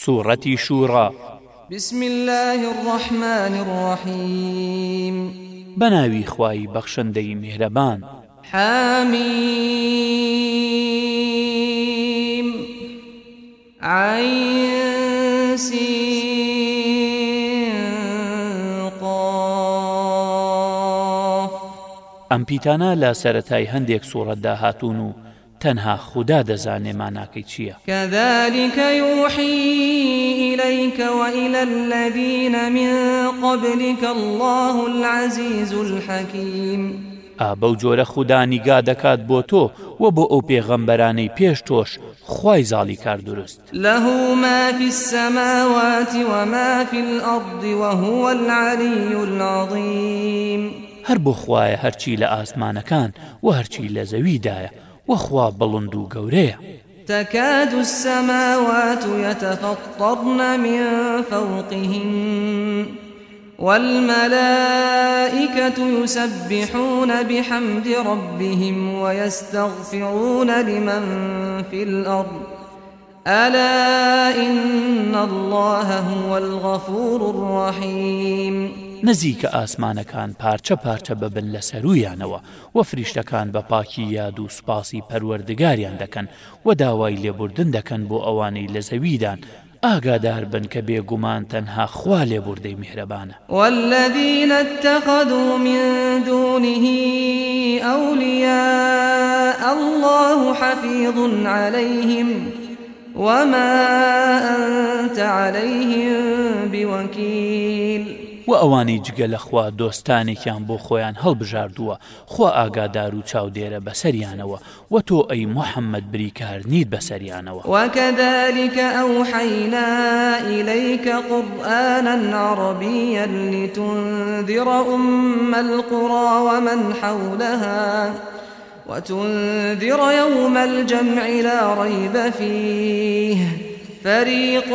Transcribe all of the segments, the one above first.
سوورەتی شوورا بسم الله الرحمن الرحیم بەناوی خوای بەخشندەی میهرەبان حامیم ئەم پیتانە لە سەتای هەندێک سوورەتدا هاتوون و تەنها خوددا دەزانێ ماناکەی چییە کەذلكکە یوحیلەیکەوەئیلە الذيە من قبلك الله العزیز الحەکیم بەو جۆرە خوددانیگا دەکات بۆ تۆ و بۆ ئەو پێغەمبەرانەی پێش تۆش خی زاڵی کار دروست لەه مافی السەماواتی ومافی الأبدی وهوە العلی العظیم هەر بۆ خوایە هەرچی لە ئاسمانەکان و هەرچی لە زەویدایە وەخوا بەڵند و گەورەیە تكاد السماوات يتفطرن من فوقهن والملائكة يسبحون بحمد ربهم ويستغفرون لمن في الأرض ألا إن الله هو الغفور الرحيم نزیکە ئاسمانەکان پارچە پارچە ببن لە سەرویانەوە و فریشتەکان بە پاکی یاد و سوپاسی پەروەردگاریان دەکەن و داوای لێبوردن دەکەن بۆ ئەوانەی لە زەویدان ئاگادار بن کە بێگومان تەنها خوا لێ بوردەی میهرەبانە والذینە تەخەدو من دونهی ئەولیا الله حەفیظ عليهلەیهم وما أنت عليهم بوكيل و ئەوانی جگە لە خوا دۆستانێکیان بۆ خۆیان هەڵبژاردووە خوا ئاگادار و چاودێرە بەسەریانەوە و تۆ ئەی محەممەد بریکار نیت بەسەریانەوە وەکەدالیکە ئەو حەینا ئیلەیکە قورآنە ناڕبیە لتونندیڕە عمە القوڕاوە من حولها. وتنذر يوم الجمع لا ريب فيه فريق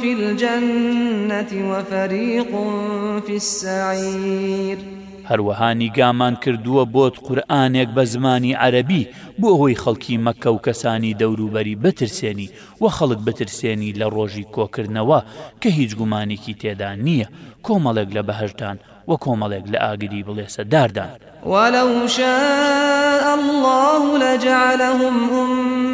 في الجنة وفريق في السعير هەروەها نیگامان کردووە بۆت قورآنێک بە زمانی عەربی بۆ هۆی خەڵکی مەکە و کەسانی دەوروبەری بترسێنی و خەڵک بترسێنی لە ڕۆژی کۆکردنەوە کە هیچ گومانێکی تێدا نییە کۆمەڵێک لە بەهشتان و کۆمەڵێک لە ئاگری بڵێسە داردان وەلەوشە الله لەجعلهم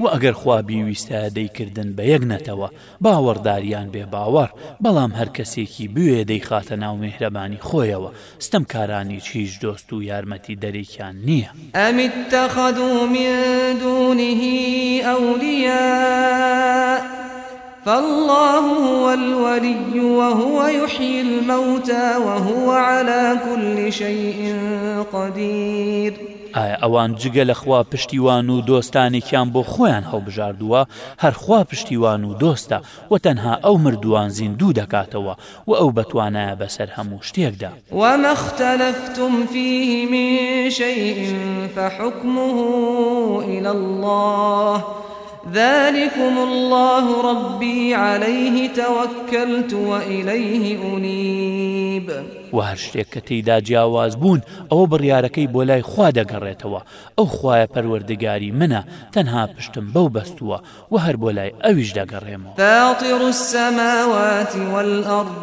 و ئەگەر خوا بیویستە دەیکردن بە یەکنەتەوە باوەڕداریان بێ باوەڕ بەڵام هەر کەسێکی بوێ دەیخاتە ناو مهرەبانی خۆیەوە ستەم کارانی چیش دۆست و یارمەتی دەرێکیان نییە ئەمیتەخەد و میدونیهی ئەولە فالله هو الولي وهو يحيي الموتى وهو على كل شيء قدير ئایا ئەوان جگە لە خوا پشتیوان و دۆستانێکیان بۆ خۆیان هەڵبژاردووە هەرخوا پشتیوان و دۆستە و تەنها ئەو مردووان زیندوو دەکاتەوە و ئەو بەتوانایە بەسەر هەموو شتێکدا وەمەختەلفتم فيه من شيء فحكمه إلى الله ذلكم الله ربي عليه توكلت وإليه أنيب و هەر شتێک کە تێیدا جیاواز بوون ئەوە بڕیارەکەی بۆ لای خوا دەگەڕێتەوە ئەو خویە پەروەردەگاری منە تەنها پشتم بەو بەستووە و هەر بۆ لای ئەویش دەگەڕێمەوە تاطر السماوات والأرض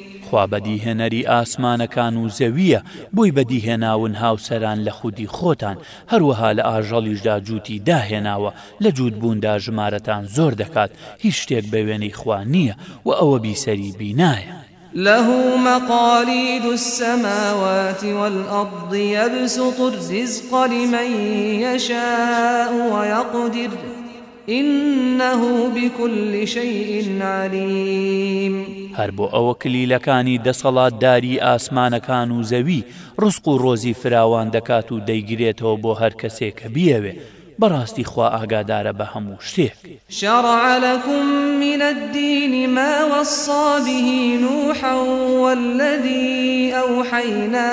خوا بەدیهێنەری ئاسمانەکان و زەویە بۆی بەدیهێناون هاوسەران لە خودی خۆتان هەروەها لە ئاژەڵیشدا جوتی داهێناوە لە جوودبووندا ژمارەتان زۆر دەکات هیچ شتێک بە وێنەی خوا نییە و ئەوە بیسەری بینایە. له مقاليد السماوات والأرض يبسط الرزق لمن يشاء ويقدر إنه بكل شيء عليم هەر بۆ ئەوە کلیلەکانی دەسەڵات داری ئاسمانەکان و زەوی ڕسق و ڕۆزی فراوان دەکات و دەیگرێتەوە بۆ هەر کەسێک کە بیەوێ بەڕاستی خوا ئاگادارە بە هەموو شتێک شەڕعالەکم منە الدینی ماوەسابیهی نوحەوەلدی ئەو حەینە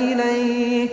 ئیلەیک.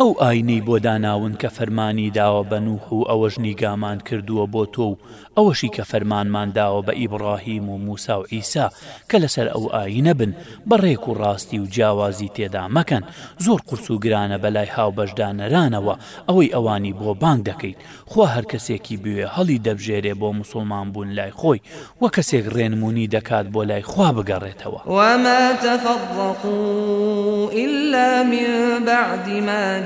ئەو ئاینەی بۆ داناون کە فەرمانی داوە بەنووح و ئەوەش نیگامان کردووە بۆ تۆ و ئەوەشی کە فەرمانمان داوە بە ئیبراهیم و موسا و ئیسا کە لەسەر ئەو ئاینە بن بەڕێک و ڕاستی و جیاوازی تێدا مەکەن زۆر قرس و گرانە بەلای هاوبەشدانەرانەوە ئەوەی ئەوانی بۆ بانگ دەکەیت خوا هەر کەسێکی بوێ هەڵی دەبژێرێ بۆ مسلمان بوون لای خۆی وە کەسێک ڕێنمونی دەکات بۆ لای خوا بگەڕێتەوە وما تفضقوا إلا من بعد ما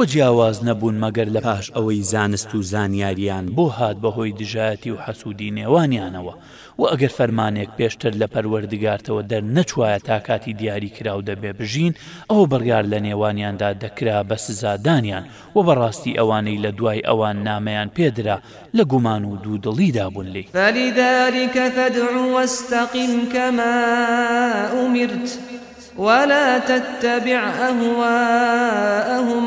وە جیاواز نەبوون مەگەر لە پاش ئەوەی زانست و زانیاریان بۆ هات بەهۆی دژایەتی و حەسوودی نێوانیانەوە و ئەگەر فەرمانێک پێشتر لە پەروەردگارتەوە دەر نەچوایە تاکاتی دیاری کراو دەبێ بژین ئەوە بڕیار لە نێوانیاندا دەکرا بە سزادانیان و بەڕاستی ئەوانەی لە دوای ئەوان نامەیان پێدرا لە گومان و دوودڵیدا بوون لی فەلیداریکە فەدڕوەستەقیم کەمە ئومرت ولا تتبع أهواءهم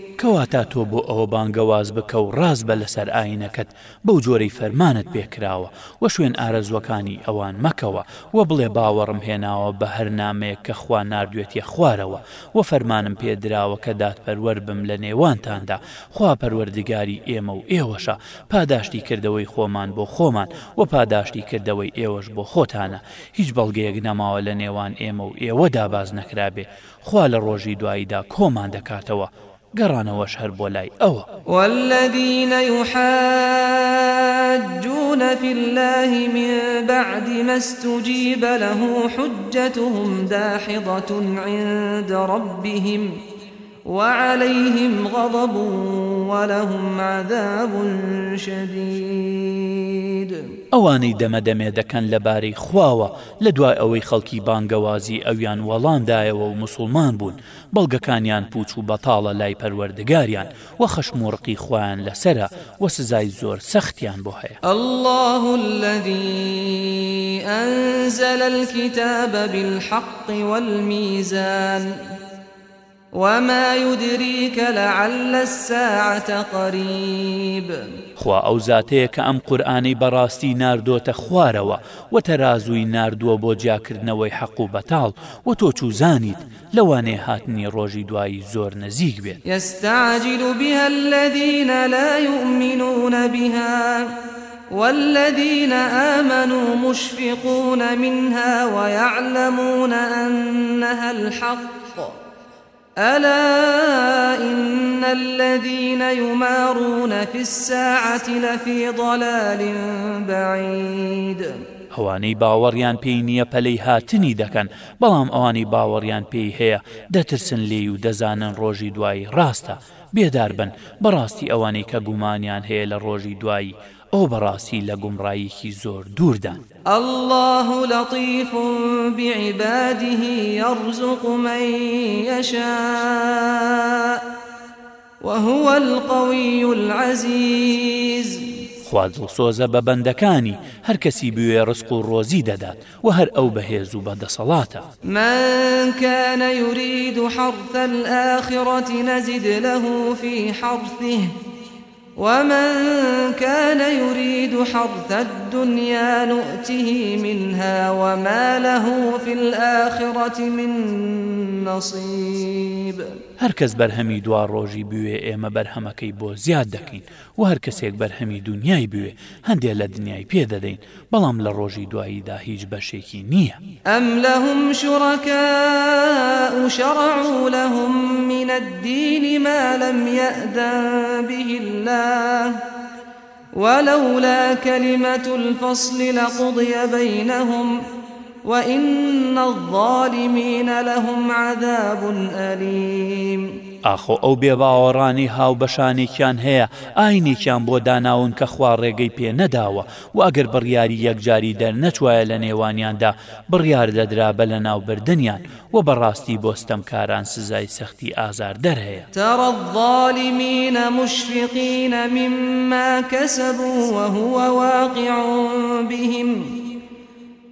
کەواتە تۆ بۆ ئەوە بانگەواز بکە و ڕاز بە لەسەر ئاینەکەت بەو جۆرەی فەرمانت پێکراوە وە شوێن ئارەزوەکانی ئەوان مەکەوە وە بڵێ باوەڕم هێناوە بە هەر نامەیەک کە خوا نردوێتی خوارەوە وە فەرمانم پێدراوە کە دادپەروەەر بم لە نێوانتاندا خوا پەروەردگاری ئێمە و ئێوەشە پاداشتی کردەوەی خۆمان بۆ خۆمان وە پاداشتی کردەوەی ئێوەش بۆ خۆتانە هیچ بەڵگەیەک نەماوە لە نێوان ئێمە و ئێوە داباز نەکرابێ خوا لە ڕۆژی دواییدا کۆمان دەکاتەوە گەڕانەوە شەر بۆ لای ئەوە والذینە يحاجون في الله من بعد ما استجيب له حجتهم داحضة عند ربهم وعليهم غضب ولهم عذاب شديد ئەوانەی دەمەدەمێ دەکەن لەبارەی خواوە لە دوای ئەوەی خەڵکی بانگەوازی ئەویان وەڵامدایەوە و مسلمان بوون بەڵگەکانیان پوچ و بەتاڵە لای پەروەردەگاریان و خەشمۆڕقی خۆیان لەسرە و سزای زۆر سەختیان بۆ هەیە الله الذي أنزل الكتاب بالحق والميزان وما يدريك لعل الساعة قريب خوا ئەو زاتەیە کە ئەم قورآانەی بەڕاستی نردۆتە خوارەوە و تەرازووی نردووە بۆ جیاکردنەوەی حەق و بەتاڵ و تۆ چوزانیت لەوانێ هاتنی ڕۆژی دوایی زۆر نزیک بێت يستعجل بها الذين لا يؤمنون بها والذين آمنوا مشفقون منها ويعلمون أنها الحق ألا إن الذين يمارون في الساعة لفي ضلال بعيد ئەوانەی باوەڕیان پێی نییە پەلەی هاتنی دەکەن بەڵام ئەوانی باوەڕیان پێی هەیە دەترسن لێ و دەزانن ڕۆژی دوایی ڕاستە بێدار بن بەڕاستی ئەوانەی کە گومانیان هەیە لە ڕۆژی دوایی ئەو بەڕاستی لە گومڕاییکی زۆر دووردان. الله لطيف بعباده يرزق من يشاء وهو القوي العزيز خوازڵ سۆزە بە بەندەکانی هەر کەسی بوێ ڕسق و ڕۆزی دەدات و هەر ئەو بەهێز و بەدەسەڵاتە منکەە یورید و حەڵتەل ئاخیڕەتی نەزید لەه فی حەڵتیه ومن كان يريد حرث الدنيا نؤته منها وما له في الآخرة من نصيب هەرکەس بەرهەمی دوا ڕۆژی بوێ ئێمە بەرهەمەکەی بۆ زیاد دەکەین و هەر کەسێک بەرهەمی دنیای بوێ هەندێک لە دنیای پێدەدەین بەڵام لە ڕۆژی دواییدا هیچ بەشێکی نییە ئەم لەهم شوڕەکە وشەڕعوا لەهم منە الدینی ما لم يأذن به الله ولولا كلمة الفصل لقضي بينهم وَإِنَّ الظَّالِمِينَ لَهُمْ عَذَابٌ أَلِيمٌ ئاخۆ ئەو بێباوەڕانی هاوبەشانێکیان هەیە ئاینێکیان بۆ داناون کە خوا ڕێگەی پێ نەداوە و ئەگەر بڕیاری یەکجاری دەر نەچوایە لە نێوانیاندا بڕیار دەدرا بە لە ناوبردنیان و بەڕاستی بۆستەمکاران سزای سەختی ئازار دەرهەیە تەڕەڵیمینە مشفقینە مما کەسەبوو وهوە واقعون بهم.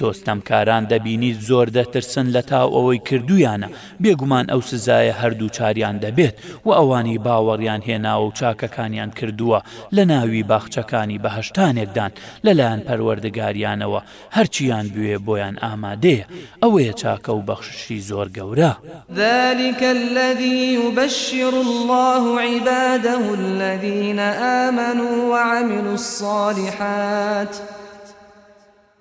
تۆستەمکاران دەبینیت زۆر دەترسن لە تا ئەوەی کردویانە بێگومان ئەو سزایە هەردوو چاریان دەبێت و ئەوانی باوەڕیان هێناوە و چاکەکانیان کردووە لە ناوی باخچەکانی بەهشتانێکدان لەلایەن پەروەردەگاریانەوە هەرچیان بوێ بۆیان ئامادەیە ئەوەیە چاکە و بەخششی زۆر گەورە ذلكکە الذي يبشر الله عباده الذين آمنوا وعملوا الصالحات.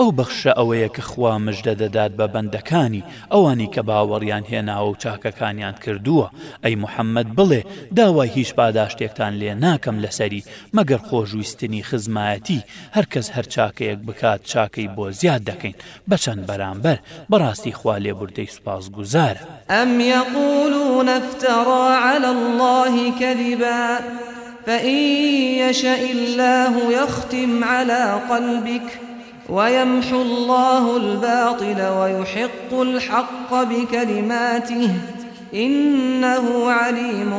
ئەو بەخشە ئەوەیە کە خوا مژدە دەدات بە بەندەکانی ئەوانی کە باوەڕیان هێناوە و چاکەکانیان کردووە ئەی محەممەد بڵێ داوای هیچ پاداشتێکتان لێ ناکەم لەسەری مەگەر خۆشویستنی خزمایەتی هەرکەس هەر چاکەیەک بکات چاکەی بۆ زیاد دەکەین بەچەند بەرامبەر بەڕاستی خوا لێبوردەی سوپاس گوزارە ئەم یەقولون نفتەڕە على الله كذبا فإن يشأ الله يختم على قلبك ويمحو الله الباطل ويحق الحق بكلماته إنه عليم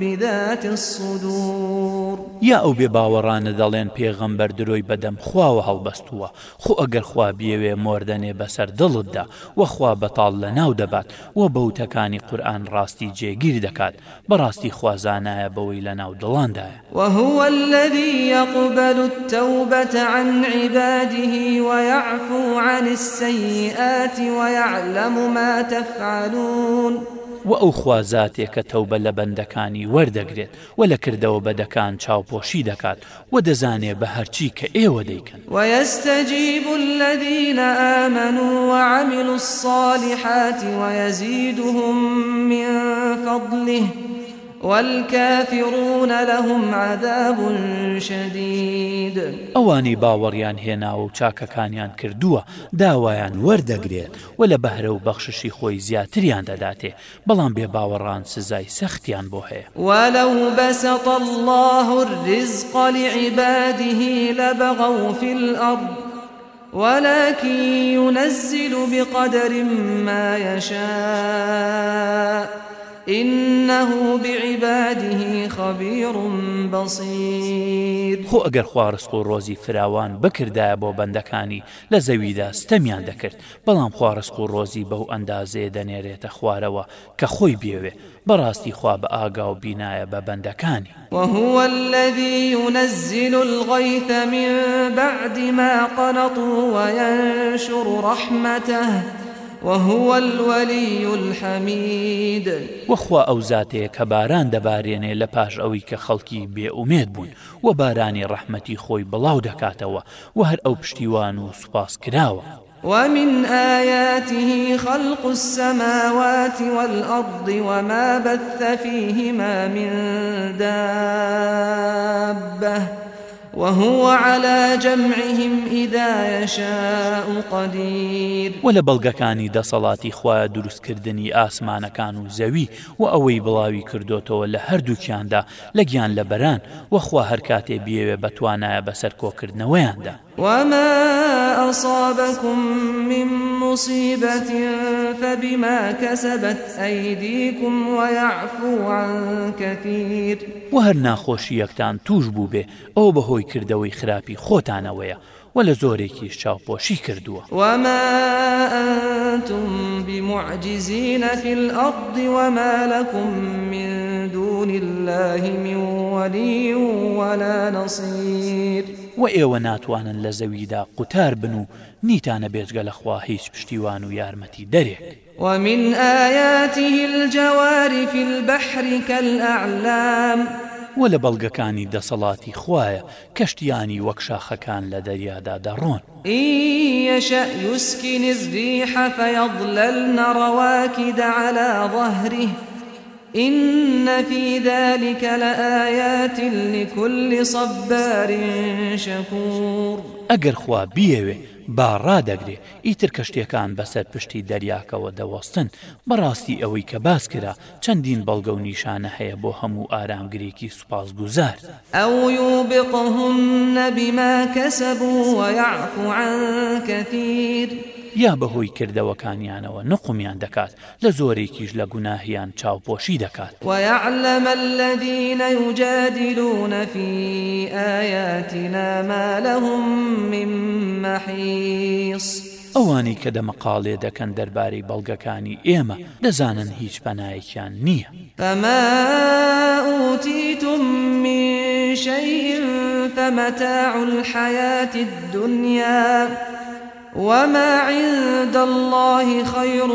بذات الصدور یا ئەو بێ باوەڕانە دەڵێن پێغەمبەر درۆی بەدەم خواوە هەڵبەستووە خو ئەگەر خوا بیەوێ مردنێ بەسەر دڵتدا وەخوا بەتاڵ لە ناو دەبات وە بەوتەکانی قورآن ڕاستی جێگیر دەکات بەڕاستی خوازانایە بەوەی لە ناو دڵاندایە وهو الذي يقبل التوبة عن عباده ويعفو عن السيئات ويعلم ما تفعلون و ئەو خوازاتێکە تەوبە لە بەندەکانی وەردەگرێت و لە کردەوە بەدەکان چاوپۆشی دەکات و دەزانێ بە هەرچی کە ئێوە دەیکەن وەستەجیب الذيە ئەمن وعمل الصالحات ويزيدهم من فضله والكافرون لهم عذاب شديد ئەوانی باوەڕیان هێناوە و چاکەکانیان کردووە داوایان وەردەگرێت و لە بەهرە و بەخششی خۆی زیاتریان دەداتێ بەڵام بێ باوەڕان سزای سەختیان بۆ هەیە وەلو بەسەط الله الرزق لعباده لبغوا في الأرض ولكن ينزل بقدر ما يشاء إنه بعباده خبير بصير خو ئەگەر خوارسق و ڕۆزی فراوان بکردایە بۆ بەندەکانی لە زەویدا ستەمیان دەکرد بەڵام خوارسق و ڕۆزی بەو ئەندازێ دەنێرێتە خوارەوە کە خۆی بێوێ بەڕاستی خوا بە ئاگا و بینایە بە بەندەکانی وهو الذي ينزل الغيث من بعد ما قنطوا وينشر رحمته وهو الولي الحميد وەخوا ئەو زاتەیە کە باران دەبارێنێ لە پاش ئەوی کە خەڵکی بێئومێت بوون و بارانی ڕەحمەتی خۆی بڵاو دەکاتەوە و هەر ئەو پشتیوان و سوپاس کراوە. ومن آياته خلق السماوات والأرض وما بث فيهما من دابة وهو على جمعهم إذا يشاء قدير ولا بەڵگەکانی دەسەڵاتی خوا دروستکردنی ئاسمانەکان و زەوی و ئەوەی بڵاوی کردوتەوە لە هەردووکیاندا لە گیان لە بەران وەخوا هەرکاتێ بێوێ بەتوانایە بەسەر کۆکردنەوەیاندا وما أصابكم من مصيبة فبما كسبت أيديكم ويعفو عن كثير وهر ناخوشي يكتان توش بوبه أو بهوي كردوي خرابي خوتانوية و لە زۆرێکی چاوپۆشی کردووە وەمەتون بمعجززیینە فیل ئەقدی وەمەلەکم من دونی اللهی میوەلی وەلا نەسیر و ئێوە ناتوانن لە زەویدا قوتار بن و نیتانە بێتگە لەخوا هیچ پشتیوان و یارمەتی دەرێک ومن آياته الجوار في البحر كالأعلام وە لە بەڵگەکانی دەسەڵاتی خویە کەشتیانی وەکشاخەکان لە دەریادا دەڕۆن ئیشە یوسکی نزری حەفەیەڵ لە نەڕەواکی داعالا ظهری. إن في ذلك لآيات لكل صبار شكور ئەگەر خوا بیەوێ با ڕادەگرێ ئیتر کەشتێکان بەسەر پشتی دەریاکەوە دەوەستن بەڕاستی ئەوەی کە باس کرا چەندین بەڵگە و نیشانە هەیە بۆ هەموو ئارامگرێکی سوپاس گوزار ئەوی و بقهم نەبیما کەسەبوو وەیعفو عن كثير یا بەهۆی کردەوەکانیانەوە نقومیان دەکات لە زۆرێکیش لە گوناهیان چاوپۆشی دەکات ويعلم الذين يجادلون في آياتنا ما لهم من محيص ئەوانی کە دەمەقاڵێ دەکەن دەربارەی بەڵگەکانی ئێمە دەزانن هیچ پەنایەکیان نییە ئەمەوتیتم میشەی فمەتاع الحياة الدنيا وما عند الله خير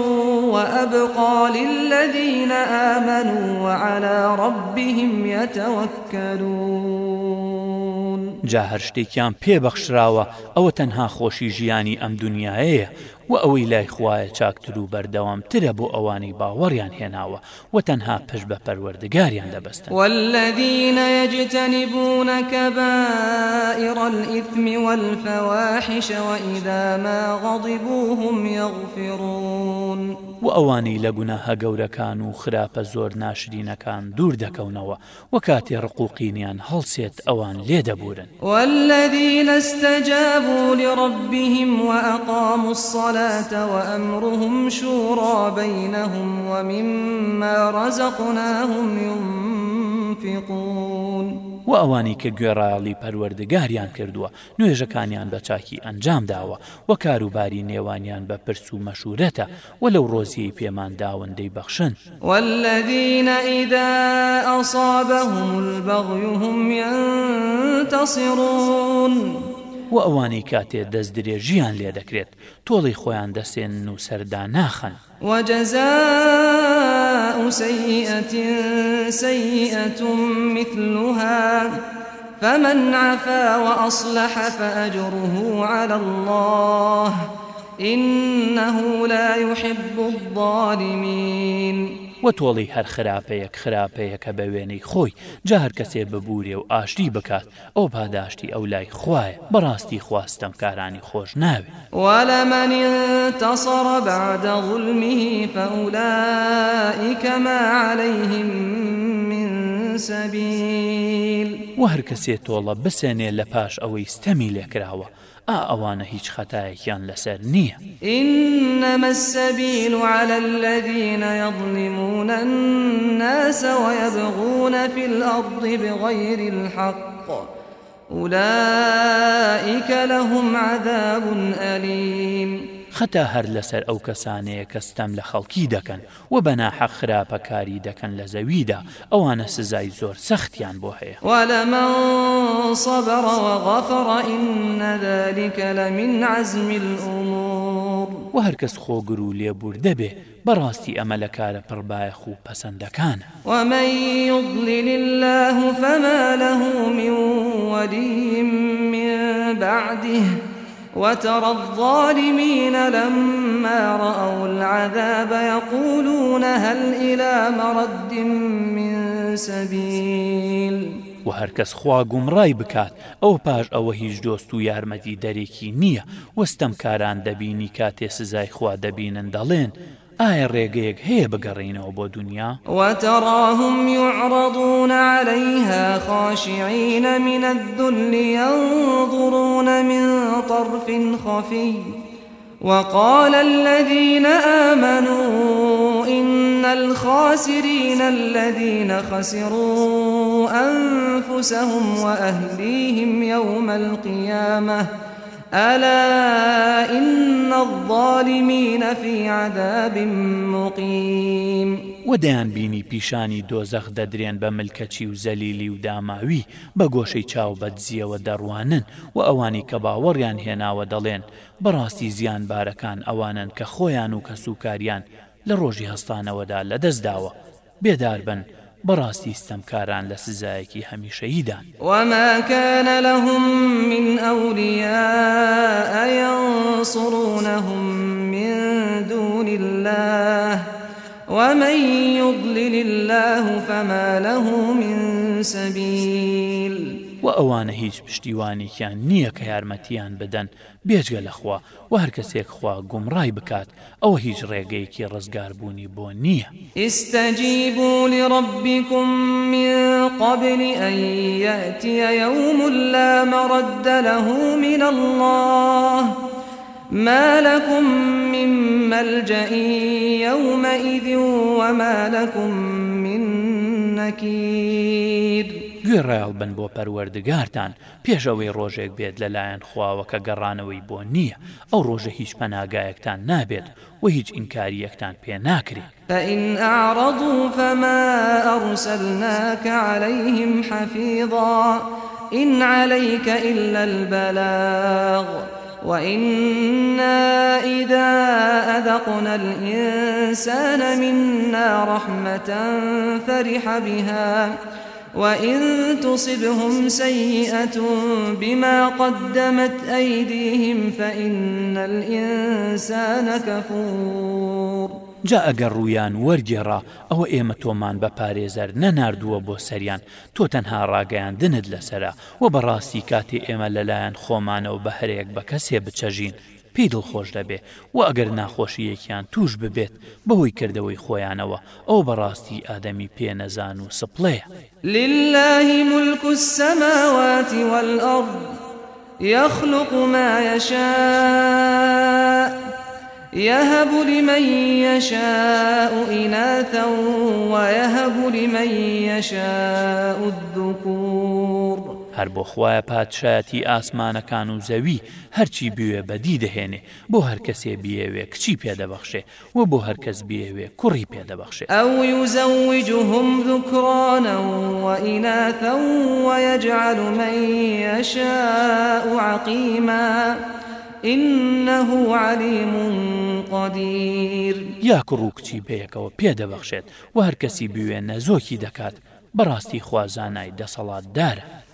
وأبقى للذين آمنوا وعلى ربهم يتوكلون جا هەر شتێکیان پێبەخشراوە ئەوە تەنها خۆشی ژیانی ئەم دنیاەیە و ئەوەی لای خوایە چاکتر و بەردەوامترە بۆ ئەوانی باوەڕیان هێناوە و تەنها پشت بە پەروەردگاریان دەبستن والذینە یجتەنی بوونەکە بە ئیڕل ئیتمی والفەواحیشەوە ئیدامە غەڵیبووهم یغفرون و ئەوانی لە گوناها گەورەکان و خراپە زۆر ناشرینەکان دوور دەکەونەوە و کاتێ ڕقوقینیان هەڵسێت ئەوان لێ دەبورن والذینە استجابوا لربهم وأقاموا الصلاة الصلاة وأمرهم شورى بينهم ومما رزقناهم ينفقون و ئەوانی کە گوێڕاڵی پەروەردەگاریان کردووە نوێژەکانیان بە چاکی ئەنجام داوە و کاروباری نێوانیان بە پرس و مەشورەتە و لەو ڕۆزیی پێمان داوەندەی بەخشن والذینە ئیدا ئەسابەهم البەغیهم ينتصرون و ئەوانی کاتێ دەست درێژیان لێ دەکرێت تۆڵی خۆیان دەسێن و سەردا ناخەن وەجەزا سيئة سيئة مثلها فمن عفا وأصلح فأجره على الله إنه لا يحب الظالمين وە تۆڵی هەر خراپەیەک خراپەیەکە بە وێنەی خۆی جا هەر کەسێ ببوورێ و ئاشتی بکات ئەو پاداشتی ئەو لای خوایە بەڕاستی خواستم کارانی خۆش ناوێت وەلەمەنی تەسەڕە بەدە غڵمی فەولائیکەمە عليهلەیهم من سەبیل و هەر کەسێ تۆڵە بسێنێ لە پاش ئەوەی ستەمی لێکراوە. ئەوانە هیچ خەتایەکیان لەسەر نییە إنمەسەبین على الذين يظلمون الناس ويبغون في الأرض بغير الحق أولئك لهم عذاب أليم خەتە هەر لەسەر ئەو کەسانەیە کەستەم لە خەڵکی دەکەن و بەناحە خراپەکاری دەکەن لە زەویدا ئەوانە سزای زۆر سەختیان بۆ هەیە وەلەمە صبر وغفر إن ذلك لمن عزم الأمور و هەرکەس خۆگر و لێبور دەبێ بەڕاستی ئەمە لە کارە پڕبایەخ و پەسەندەکانە ومەیڵلی لله فما له من ودي من بعده وترى الظالمين لما رأوا العذاب يقولون هل إلى مرد من سبيل و هەرکەس خوا گومڕای بکات ئەو پاش ئەوە هیچ دۆست و یارمەتی دەرێکی نییە وەستەم کاران دەبینی کاتێ سزای خوا دەبینن دەڵێن ئایا ڕێگەیەک هەیە بگەڕینەوە بۆ دنیا وتەڕاهم يعرضون عليها خاشعين من الذل ينظرون من طرف خفي وقال الذين آمنوا إن الخاسرين الذين خسروا أنفسهم وأهليهم يوم القيامة ألا إن الظالمين في عذاب مقيم ودەیان بینی پیشانی دۆزەخ دەدرێن بە ملکەچی و زەلیلی و داماوی بە گۆشەی چاو بەدزیەوە دەڕوانن و ئەوانی کە باوەڕیان هێناوە دەڵێن بەڕاستی زیانبارەکان ئەوانن کە خۆیان و کەسوکاریان لە ڕۆژی هەستانەوەدا لە دەستداوە بێدار بن بەڕاستی ستەمکاران لە سزایەکی هەمیشەییدان وەماکەە لەهم من ئەولیا ئەسڕونەهم من دونی الله ومن يضلل الله فما له من سبيل و ئەوانە هیچ پشتیوانێکیان نییە کە یارمەتیان بدەن بێجگە لەخوا و هەر کەسێک خوا گومڕای بکات ئەوە هیچ ڕێگەیەکی ڕزگاربوونی بۆ نییە ئستەجیبوونی ڕبیکم من قبلی ئەیەتیە یوم لە مەڕدە لەهو من الله. ما لكم من ملجأ يومئذ وما لكم من نكير گوێ ڕایڵ بن بۆ پەروەردگارتان پێش ئەوەی ڕۆژێک بێت لەلایەن خواوەکە گەڕانەوەی بۆ نییە ئەو ڕۆژە هیچ پەناگایەکتان نابێت و هیچ ئینکاریەکتان پێ ناکرێت فإن أعرضوا فما أرسلناك عليهم حفيظا إن عليك إلا البلاغ وإنا إذا أذقنا الإنسان منا رحمة فرح بها وإن تصبهم سيئة بما قدمت أيديهم فإن الإنسان كفور جا ئەگەر ڕویان وەرگێڕا ئەوە ئێمە تۆمان بە پارێزەر نەناردووە بۆ سەریان تۆ تەنها ڕاگەیان دنت لەسرە و بەڕاستی کاتی ئێمە لەلایەن خۆمانە و بە هەرێک بە کەسێ بچەژین پێی دڵخۆش دەبێ و ئەگەر ناخۆشیەکیان توش ببێت بەهۆی کردەوەی خۆیانەوە ئەو بەڕاستی ئادەمی پێنەزان و سپڵەیە للهی ملک السماواتی والأرض يخلق ما يشاء يهب لمن يشاء إناثا ويهب لمن يشاء الذكور هەر بۆ خویە پادشایەتی ئاسمانەکان و زەوی هەرچی بوێ بەدی دەهێنێ بۆ هەرکەسێ بیەوێ کچی پێدەبەخشێ و بۆ هەرکەس بیەوێ کوڕی پێدەبەخشێ ئەو زەویجوهم ذکرانە وئینەتە وەجعل من عقیما. إنه عليم قدير یا کوڕووکچی بەیەکەوە پێدەبەخشێت و هەرکەسی بوێنە زۆکی دەکات بەڕاستی خوازانای دەسەڵات دارە.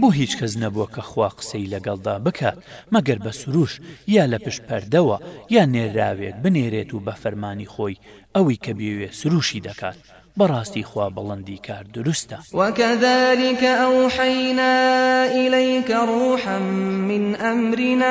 بۆ هیچ کەس نەبووە کە خوا قسەی لەگەڵدا بکات مەگەر بە سروش یا لە پشت پەردەوە یا نێراوێت بنێرێت و بە فەرمانی خۆی ئەوی کە بێوێ سروشی دەکات بەڕاستی خوا بەڵندی کار دروستە وەکەذلكکە ئەو حەینا ئیلەیکە ڕوحم من ئەمرنا.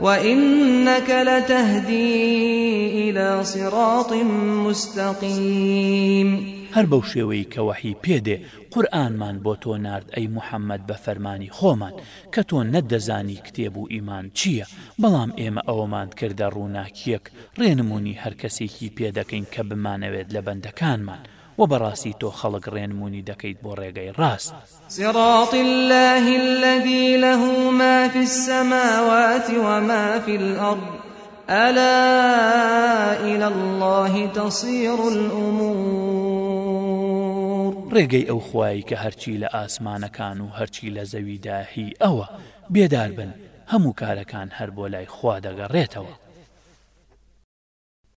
وإنك لتهدي إلى صراط مستقيم هەر بەو شێوەی کە وەحی پێدێ قورآنمان بۆ تۆ نرد ئەی محەممەد بە فەرمانی خۆمان کە تۆ نەدەزانی کتێب و ئیمان چییە بەڵام ئێمە ئەوەمان کردە ڕووناکیەک ڕێنمونی هەرکەسێکی پێدەکەین کە بمانەوێت لە بەندەکانمان و بەڕاستی تۆ خەڵک ڕێنمونی دەکەیت بۆ ڕێگەی ڕاست سراط الله الذي له ما في السماوات وما في الأرض ألا إلى الله تصير الأمور ڕێگەی ئەو خوای کە هەرچی لە ئاسمانەکان و هەرچی لە زەویدا هی ئەوە بێدار بن هەموو کارەکان هەر بۆ لای خوا دەگەڕێتەوە